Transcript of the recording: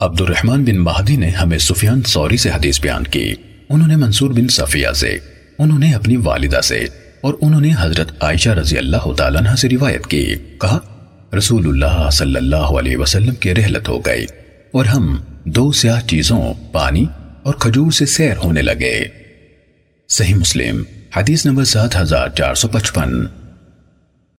عبد الرحمن بن مہدی نے ہمیں سفیان سوری سے حدیث بیان کی۔ انہوں نے منصور بن صفیہ سے، انہوں نے اپنی والدہ سے، اور انہوں نے حضرت عائشہ رضی اللہ تعالیٰ عنہ سے روایت کی۔ کہا، رسول اللہ صلی اللہ علیہ وسلم کے رحلت ہو گئی، اور ہم دو سیاہ چیزوں، پانی اور کھجور سے سیر ہونے لگے۔ صحیح مسلم، حدیث نمبر سات ہزار چار سو پچپن۔